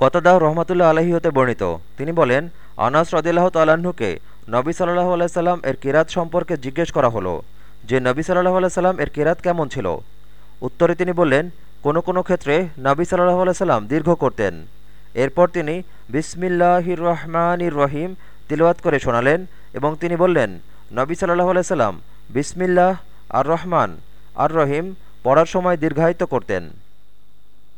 কতদাহ রহমতুল্লাহ আলহী হতে বর্ণিত। তিনি বলেন, আনাস রদিল্লাহ তালাহুকে নবী সাল্লাহ আলাইসাল্লাম এর কিরাত সম্পর্কে জিজ্ঞেস করা হলো, যে নবী সাল্লাহ আলাইসাল্লাম এর কিরাত কেমন ছিল? উত্তরে তিনি বললেন, কোনো কোনো ক্ষেত্রে নবী সাল্লাহ আলাইসাল্লাম দীর্ঘ করতেন। এরপর তিনি বিসমিল্লাহির রহমানির রহিম তিলওয়াত করে শোনালেন এবং তিনি বললেন, নবী সাল্লাহ আলাইসাল্লাম বিসমিল্লাহ আর রহমান আর রহিম পড়ার সময় দীর্ঘায়িত করতেন।